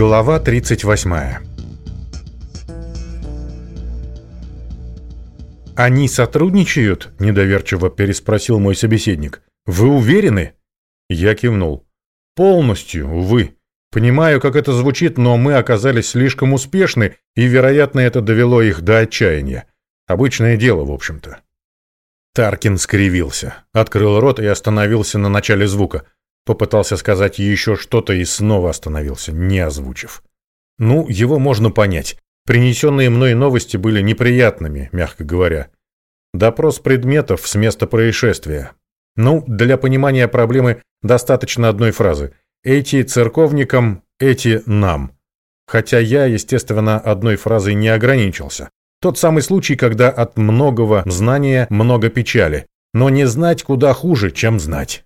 Глава 38 «Они сотрудничают?» – недоверчиво переспросил мой собеседник. «Вы уверены?» Я кивнул. «Полностью, увы. Понимаю, как это звучит, но мы оказались слишком успешны, и, вероятно, это довело их до отчаяния. Обычное дело, в общем-то». Таркин скривился, открыл рот и остановился на начале звука – Попытался сказать еще что-то и снова остановился, не озвучив. Ну, его можно понять. Принесенные мной новости были неприятными, мягко говоря. Допрос предметов с места происшествия. Ну, для понимания проблемы достаточно одной фразы. Эти церковникам, эти нам. Хотя я, естественно, одной фразой не ограничился. Тот самый случай, когда от многого знания много печали. Но не знать куда хуже, чем знать.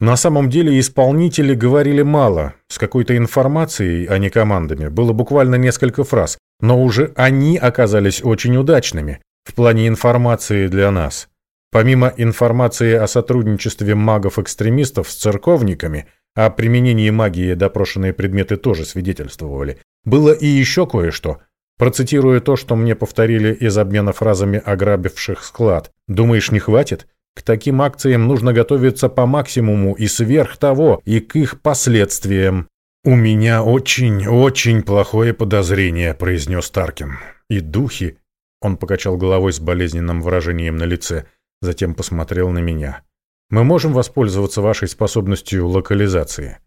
На самом деле исполнители говорили мало, с какой-то информацией, а не командами, было буквально несколько фраз, но уже они оказались очень удачными в плане информации для нас. Помимо информации о сотрудничестве магов-экстремистов с церковниками, о применении магии допрошенные предметы тоже свидетельствовали, было и еще кое-что. Процитирую то, что мне повторили из обмена фразами ограбивших склад. «Думаешь, не хватит?» К таким акциям нужно готовиться по максимуму и сверх того, и к их последствиям. «У меня очень-очень плохое подозрение», — произнес Таркин. «И духи...» — он покачал головой с болезненным выражением на лице, затем посмотрел на меня. «Мы можем воспользоваться вашей способностью локализации?»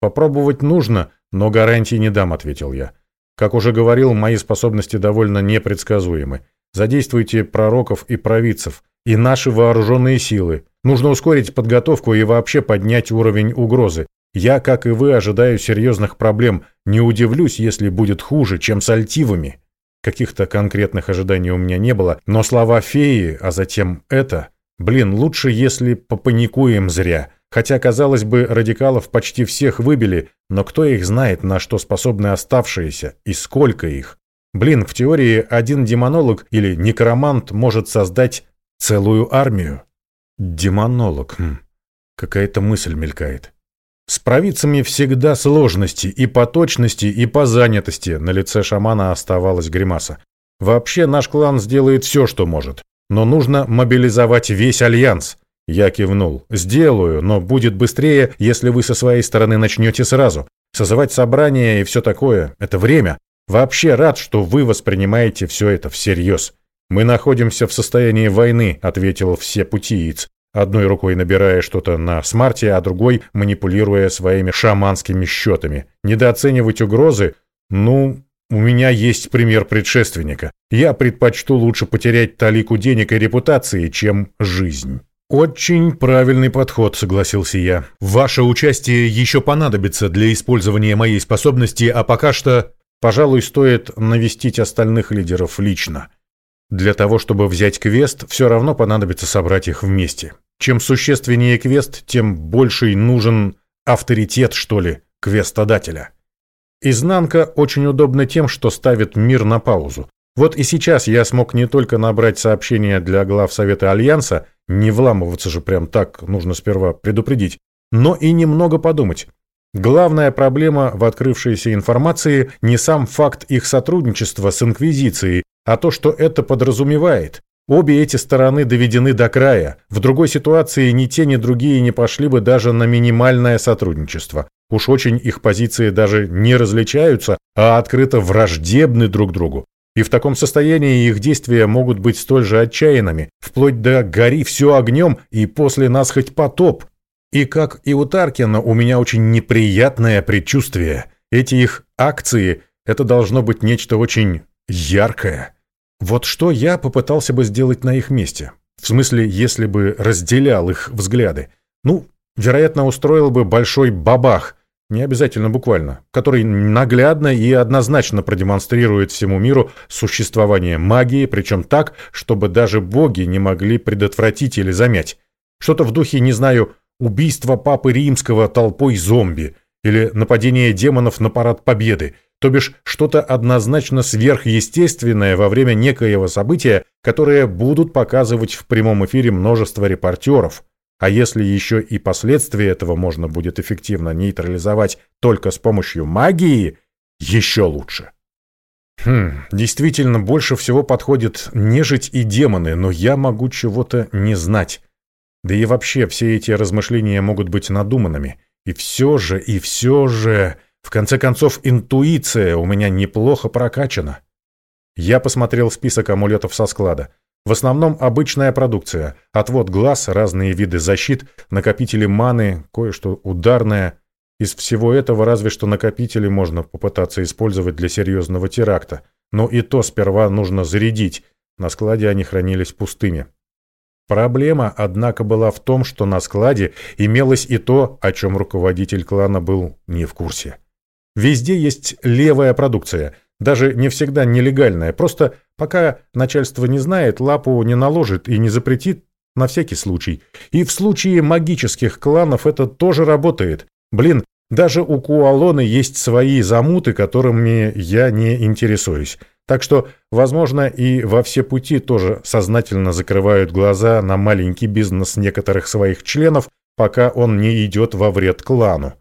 «Попробовать нужно, но гарантий не дам», — ответил я. «Как уже говорил, мои способности довольно непредсказуемы. Задействуйте пророков и провидцев и наши вооруженные силы. Нужно ускорить подготовку и вообще поднять уровень угрозы. Я, как и вы, ожидаю серьезных проблем. Не удивлюсь, если будет хуже, чем с альтивами. Каких-то конкретных ожиданий у меня не было, но слова феи, а затем это... Блин, лучше, если попаникуем зря. Хотя, казалось бы, радикалов почти всех выбили, но кто их знает, на что способны оставшиеся, и сколько их? Блин, в теории один демонолог или некромант может создать Целую армию? Демонолог. Хм. Какая-то мысль мелькает. С провидцами всегда сложности и по точности, и по занятости. На лице шамана оставалась гримаса. Вообще наш клан сделает все, что может. Но нужно мобилизовать весь альянс. Я кивнул. Сделаю, но будет быстрее, если вы со своей стороны начнете сразу. Созывать собрание и все такое – это время. Вообще рад, что вы воспринимаете все это всерьез. «Мы находимся в состоянии войны», — ответил всепутиец, одной рукой набирая что-то на смарте, а другой манипулируя своими шаманскими счетами. «Недооценивать угрозы? Ну, у меня есть пример предшественника. Я предпочту лучше потерять талику денег и репутации, чем жизнь». «Очень правильный подход», — согласился я. «Ваше участие еще понадобится для использования моей способности, а пока что, пожалуй, стоит навестить остальных лидеров лично». Для того, чтобы взять квест, все равно понадобится собрать их вместе. Чем существеннее квест, тем больший нужен авторитет, что ли, квестодателя. Изнанка очень удобна тем, что ставит мир на паузу. Вот и сейчас я смог не только набрать сообщения для глав Совета Альянса, не вламываться же прям так, нужно сперва предупредить, но и немного подумать. Главная проблема в открывшейся информации не сам факт их сотрудничества с Инквизицией, а то, что это подразумевает. Обе эти стороны доведены до края. В другой ситуации ни те, ни другие не пошли бы даже на минимальное сотрудничество. Уж очень их позиции даже не различаются, а открыто враждебны друг другу. И в таком состоянии их действия могут быть столь же отчаянными, вплоть до «гори все огнем» и «после нас хоть потоп». И как и у Таркина, у меня очень неприятное предчувствие. Эти их акции – это должно быть нечто очень яркое. Вот что я попытался бы сделать на их месте. В смысле, если бы разделял их взгляды. Ну, вероятно, устроил бы большой бабах, не обязательно буквально, который наглядно и однозначно продемонстрирует всему миру существование магии, причем так, чтобы даже боги не могли предотвратить или замять. Что-то в духе, не знаю, убийство Папы Римского толпой зомби или нападение демонов на парад Победы, то бишь что-то однозначно сверхъестественное во время некоего события, которое будут показывать в прямом эфире множество репортеров. А если еще и последствия этого можно будет эффективно нейтрализовать только с помощью магии, еще лучше. Хм, действительно, больше всего подходит нежить и демоны, но я могу чего-то не знать. Да и вообще, все эти размышления могут быть надуманными. И все же, и все же, в конце концов, интуиция у меня неплохо прокачана. Я посмотрел список амулетов со склада. В основном обычная продукция. Отвод глаз, разные виды защит, накопители маны, кое-что ударное. Из всего этого разве что накопители можно попытаться использовать для серьезного теракта. Но и то сперва нужно зарядить. На складе они хранились пустыми. Проблема, однако, была в том, что на складе имелось и то, о чем руководитель клана был не в курсе. Везде есть левая продукция, даже не всегда нелегальная, просто пока начальство не знает, лапу не наложит и не запретит на всякий случай. И в случае магических кланов это тоже работает. Блин, даже у Куалоны есть свои замуты, которыми я не интересуюсь. Так что, возможно, и во все пути тоже сознательно закрывают глаза на маленький бизнес некоторых своих членов, пока он не идет во вред клану.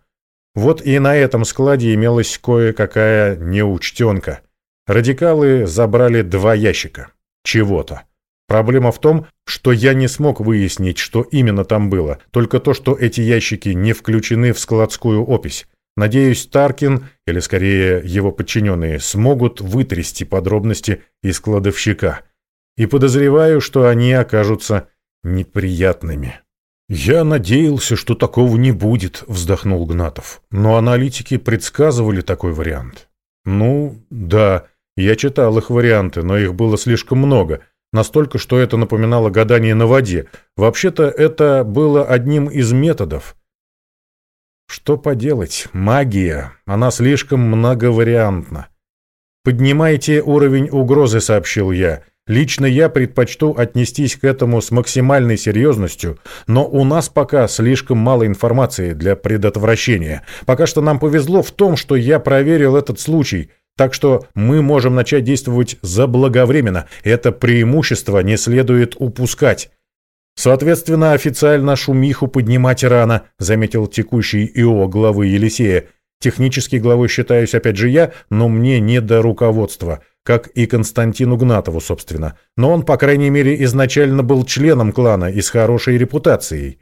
Вот и на этом складе имелась кое-какая неучтенка. Радикалы забрали два ящика. Чего-то. Проблема в том, что я не смог выяснить, что именно там было, только то, что эти ящики не включены в складскую опись. Надеюсь, Таркин, или скорее его подчиненные, смогут вытрясти подробности из кладовщика. И подозреваю, что они окажутся неприятными. «Я надеялся, что такого не будет», — вздохнул Гнатов. «Но аналитики предсказывали такой вариант». «Ну, да, я читал их варианты, но их было слишком много. Настолько, что это напоминало гадание на воде. Вообще-то это было одним из методов». Что поделать, магия, она слишком многовариантна. «Поднимайте уровень угрозы», — сообщил я. «Лично я предпочту отнестись к этому с максимальной серьезностью, но у нас пока слишком мало информации для предотвращения. Пока что нам повезло в том, что я проверил этот случай, так что мы можем начать действовать заблаговременно. Это преимущество не следует упускать». Соответственно, официально шумиху поднимать рано, заметил текущий ИО главы Елисея. Технически главой считаюсь опять же я, но мне не до руководства, как и Константину Гнатову, собственно. Но он, по крайней мере, изначально был членом клана и с хорошей репутацией.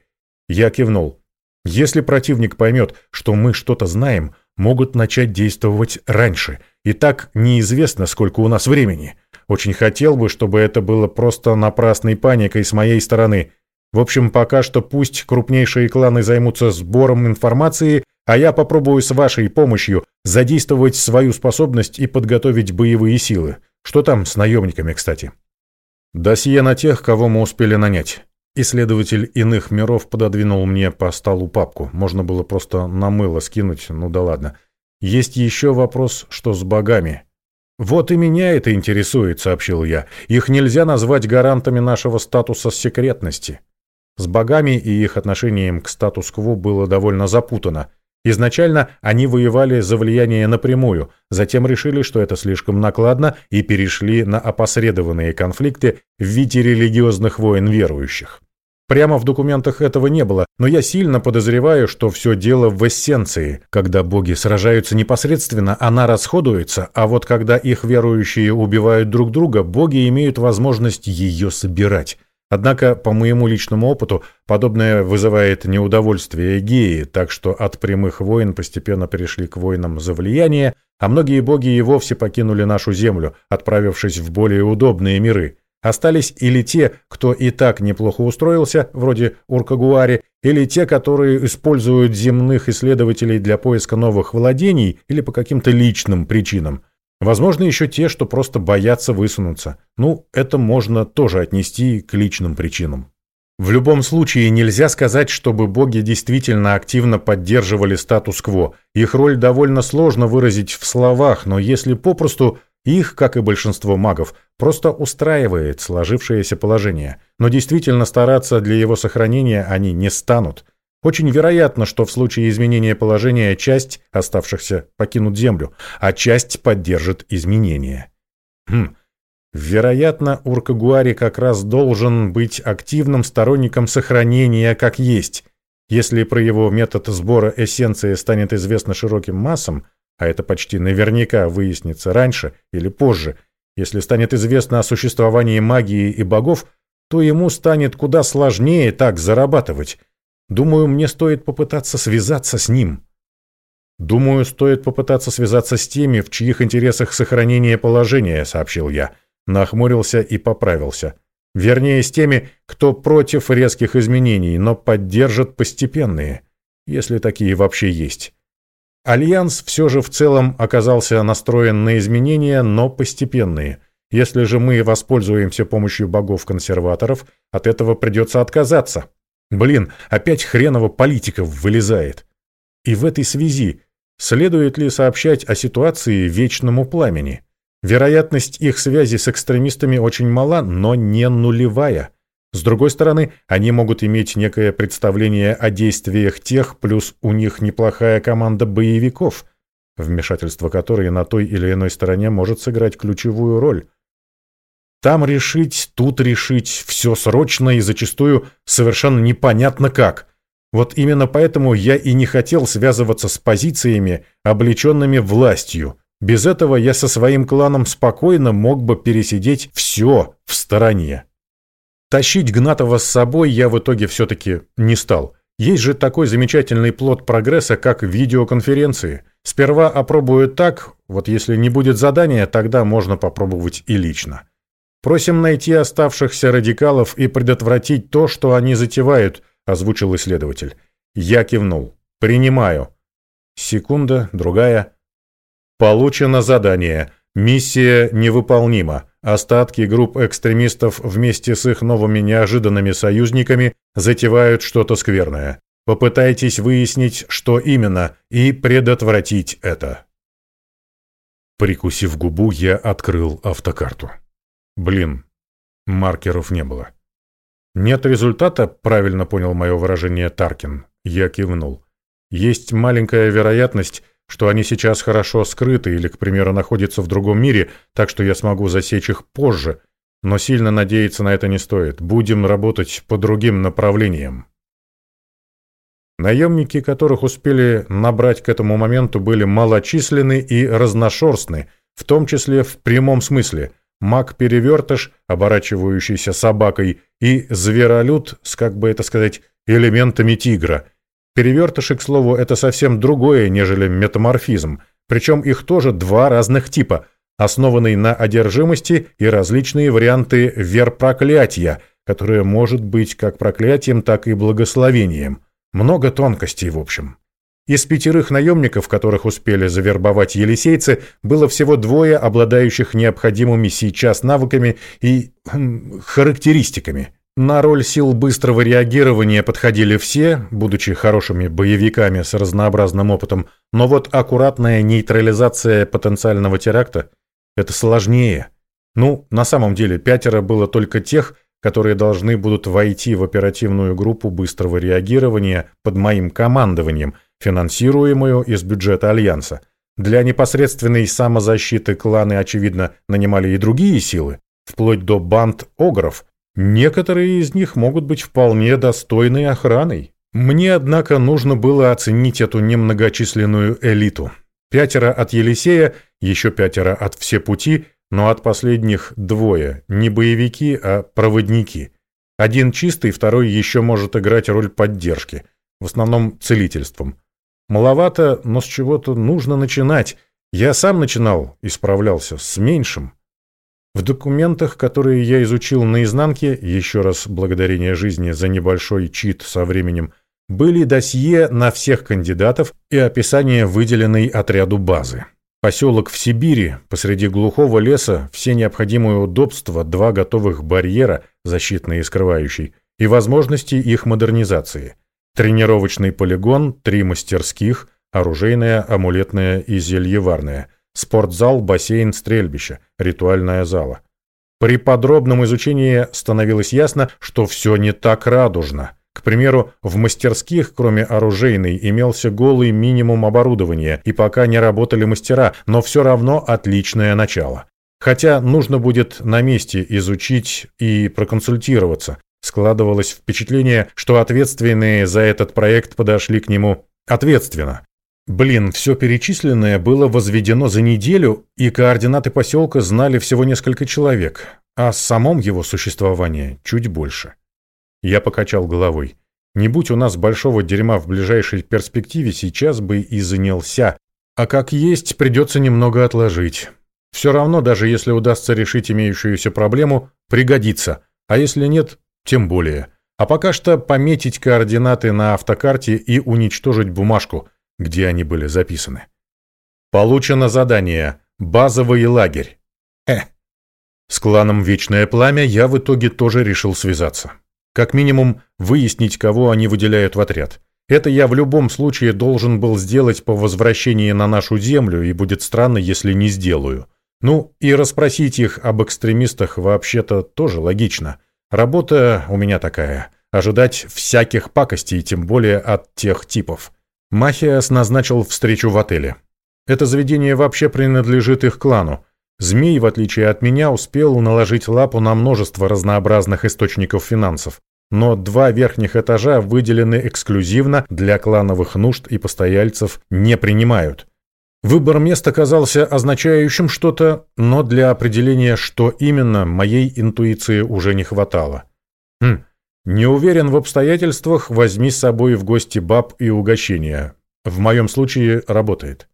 Я кивнул. Если противник поймет, что мы что-то знаем, могут начать действовать раньше. И так неизвестно, сколько у нас времени. Очень хотел бы, чтобы это было просто напрасной паникой с моей стороны. В общем, пока что пусть крупнейшие кланы займутся сбором информации, а я попробую с вашей помощью задействовать свою способность и подготовить боевые силы. Что там с наемниками, кстати? Досье на тех, кого мы успели нанять. Исследователь иных миров пододвинул мне по столу папку. Можно было просто на мыло скинуть, ну да ладно. Есть еще вопрос, что с богами. «Вот и меня это интересует», — сообщил я. «Их нельзя назвать гарантами нашего статуса секретности». С богами и их отношением к статус-кво было довольно запутано. Изначально они воевали за влияние напрямую, затем решили, что это слишком накладно, и перешли на опосредованные конфликты в виде религиозных войн верующих. Прямо в документах этого не было, но я сильно подозреваю, что все дело в эссенции. Когда боги сражаются непосредственно, она расходуется, а вот когда их верующие убивают друг друга, боги имеют возможность ее собирать. Однако, по моему личному опыту, подобное вызывает неудовольствие Геи, так что от прямых войн постепенно перешли к войнам за влияние, а многие боги и вовсе покинули нашу землю, отправившись в более удобные миры. Остались или те, кто и так неплохо устроился, вроде Уркагуари, или те, которые используют земных исследователей для поиска новых владений или по каким-то личным причинам. Возможно, еще те, что просто боятся высунуться. Ну, это можно тоже отнести к личным причинам. В любом случае, нельзя сказать, чтобы боги действительно активно поддерживали статус-кво. Их роль довольно сложно выразить в словах, но если попросту их, как и большинство магов, просто устраивает сложившееся положение, но действительно стараться для его сохранения они не станут. Очень вероятно, что в случае изменения положения часть оставшихся покинут Землю, а часть поддержит изменения. Хм. Вероятно, Уркагуари как раз должен быть активным сторонником сохранения как есть. Если про его метод сбора эссенции станет известно широким массам, а это почти наверняка выяснится раньше или позже, если станет известно о существовании магии и богов, то ему станет куда сложнее так зарабатывать. Думаю, мне стоит попытаться связаться с ним. Думаю, стоит попытаться связаться с теми, в чьих интересах сохранение положения, сообщил я. Нахмурился и поправился. Вернее, с теми, кто против резких изменений, но поддержит постепенные, если такие вообще есть. Альянс все же в целом оказался настроен на изменения, но постепенные. Если же мы воспользуемся помощью богов-консерваторов, от этого придется отказаться. Блин, опять хреново политиков вылезает. И в этой связи следует ли сообщать о ситуации вечному пламени? Вероятность их связи с экстремистами очень мала, но не нулевая. С другой стороны, они могут иметь некое представление о действиях тех, плюс у них неплохая команда боевиков, вмешательство которой на той или иной стороне может сыграть ключевую роль. Там решить, тут решить, все срочно и зачастую совершенно непонятно как. Вот именно поэтому я и не хотел связываться с позициями, облеченными властью. Без этого я со своим кланом спокойно мог бы пересидеть все в стороне. Тащить Гнатова с собой я в итоге все-таки не стал. Есть же такой замечательный плод прогресса, как видеоконференции. Сперва опробую так, вот если не будет задания, тогда можно попробовать и лично. Просим найти оставшихся радикалов и предотвратить то, что они затевают, озвучил исследователь. Я кивнул. Принимаю. Секунда, другая. Получено задание. Миссия невыполнима. Остатки групп экстремистов вместе с их новыми неожиданными союзниками затевают что-то скверное. Попытайтесь выяснить, что именно, и предотвратить это. Прикусив губу, я открыл автокарту. Блин, маркеров не было. Нет результата, правильно понял мое выражение Таркин. Я кивнул. Есть маленькая вероятность, что они сейчас хорошо скрыты или, к примеру, находятся в другом мире, так что я смогу засечь их позже, но сильно надеяться на это не стоит. Будем работать по другим направлениям. Наемники, которых успели набрать к этому моменту, были малочисленны и разношерстны, в том числе в прямом смысле. Маг-перевертыш, оборачивающийся собакой, и зверолюд с, как бы это сказать, элементами тигра – Перевертыши, к слову, это совсем другое, нежели метаморфизм, причем их тоже два разных типа, основанный на одержимости и различные варианты верпроклятия, которое может быть как проклятием, так и благословением. Много тонкостей, в общем. Из пятерых наемников, которых успели завербовать елисейцы, было всего двое, обладающих необходимыми сейчас навыками и хм, характеристиками – на роль сил быстрого реагирования подходили все, будучи хорошими боевиками с разнообразным опытом, но вот аккуратная нейтрализация потенциального теракта – это сложнее. Ну, на самом деле, пятеро было только тех, которые должны будут войти в оперативную группу быстрого реагирования под моим командованием, финансируемую из бюджета Альянса. Для непосредственной самозащиты кланы, очевидно, нанимали и другие силы, вплоть до банд огров – Некоторые из них могут быть вполне достойной охраной. Мне, однако, нужно было оценить эту немногочисленную элиту. Пятеро от Елисея, еще пятеро от Все пути, но от последних двое, не боевики, а проводники. Один чистый, второй еще может играть роль поддержки, в основном целительством. Маловато, но с чего-то нужно начинать. Я сам начинал и справлялся с меньшим. В документах, которые я изучил наизнанке, еще раз благодарение жизни за небольшой чит со временем, были досье на всех кандидатов и описание выделенной отряду базы. Поселок в Сибири, посреди глухого леса, все необходимые удобства, два готовых барьера, защитный и скрывающий, и возможности их модернизации. Тренировочный полигон, три мастерских, оружейная, амулетная и зельеварная – спортзал, бассейн, стрельбище, ритуальная зала. При подробном изучении становилось ясно, что все не так радужно. К примеру, в мастерских, кроме оружейной, имелся голый минимум оборудования, и пока не работали мастера, но все равно отличное начало. Хотя нужно будет на месте изучить и проконсультироваться. Складывалось впечатление, что ответственные за этот проект подошли к нему ответственно. Блин, все перечисленное было возведено за неделю, и координаты поселка знали всего несколько человек, а о самом его существовании чуть больше. Я покачал головой. Не будь у нас большого дерьма в ближайшей перспективе, сейчас бы и занялся, а как есть, придется немного отложить. Все равно, даже если удастся решить имеющуюся проблему, пригодится, а если нет, тем более. А пока что пометить координаты на автокарте и уничтожить бумажку – где они были записаны. Получено задание «Базовый лагерь». Э. С кланом «Вечное пламя» я в итоге тоже решил связаться. Как минимум, выяснить, кого они выделяют в отряд. Это я в любом случае должен был сделать по возвращении на нашу землю, и будет странно, если не сделаю. Ну, и расспросить их об экстремистах вообще-то тоже логично. Работа у меня такая. Ожидать всяких пакостей, тем более от тех типов. Махиас назначил встречу в отеле. Это заведение вообще принадлежит их клану. Змей, в отличие от меня, успел наложить лапу на множество разнообразных источников финансов. Но два верхних этажа выделены эксклюзивно для клановых нужд и постояльцев не принимают. Выбор мест оказался означающим что-то, но для определения, что именно, моей интуиции уже не хватало. Хм, не уверен в обстоятельствах, возьми с собой в гости баб и угощения. В моем случае работает.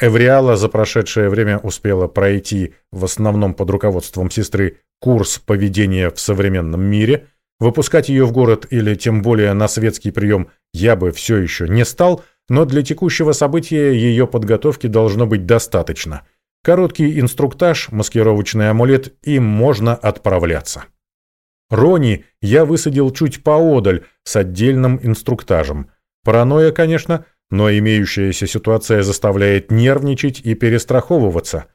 Эвриала за прошедшее время успела пройти, в основном под руководством сестры, курс поведения в современном мире. Выпускать ее в город или тем более на светский прием я бы все еще не стал, но для текущего события ее подготовки должно быть достаточно. Короткий инструктаж, маскировочный амулет и можно отправляться. Рони я высадил чуть поодаль, с отдельным инструктажем. Паранойя, конечно, но имеющаяся ситуация заставляет нервничать и перестраховываться.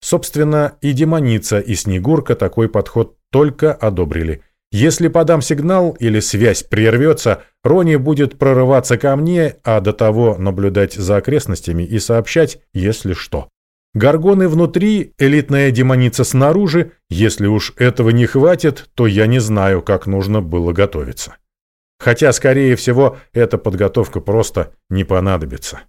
Собственно, и демоница, и Снегурка такой подход только одобрили. Если подам сигнал или связь прервется, Рони будет прорываться ко мне, а до того наблюдать за окрестностями и сообщать, если что. Горгоны внутри, элитная демоница снаружи. Если уж этого не хватит, то я не знаю, как нужно было готовиться. Хотя, скорее всего, эта подготовка просто не понадобится.